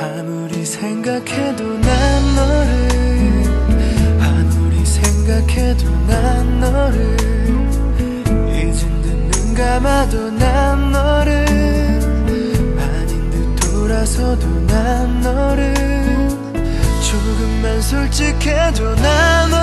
아무리 생각해도 난 너를 아무리 생각해도 난 너를. 잊은 듯 눈 감아도 난 너를 아닌 듯 돌아서도 난 너를. 조금만 솔직해도 난 너를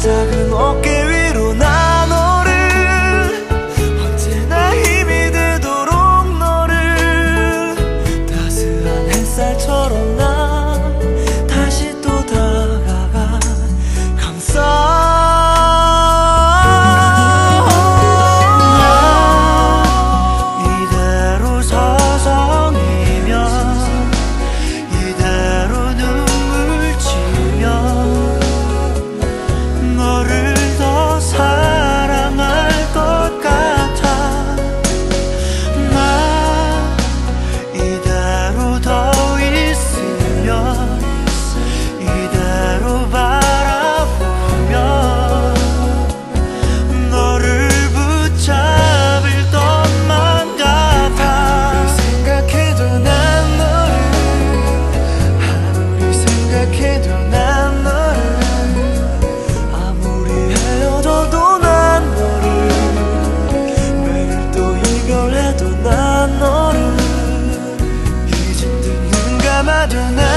작은 어깨 tonight